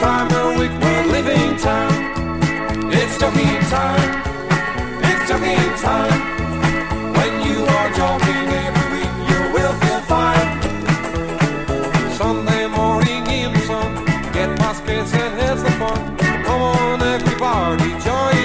time a week we're living time. It's jogging time. It's jogging time. When you are jogging every week, you will feel fine. Sunday morning in the sun, get baskets and have some fun. Come on, everybody, join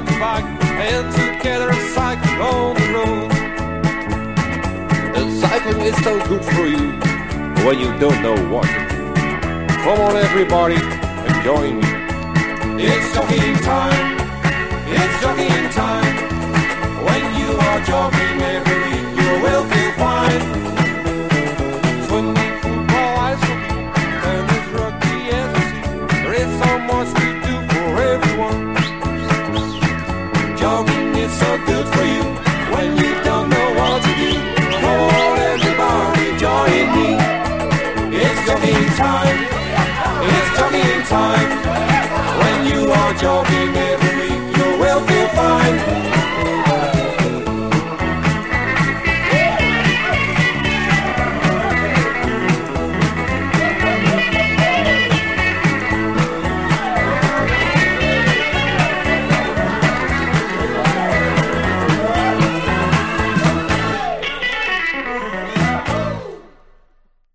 ride bike and together cycling on the road. And cycling is so good for you when you don't know what to do. Come on, everybody, and join me. It's jogging time. It's jogging time. When you are jogging every week, you will feel fine. Swimming, football, ice hockey, and as rugby and you there is so much to time. It's jogging time. When you are jogging.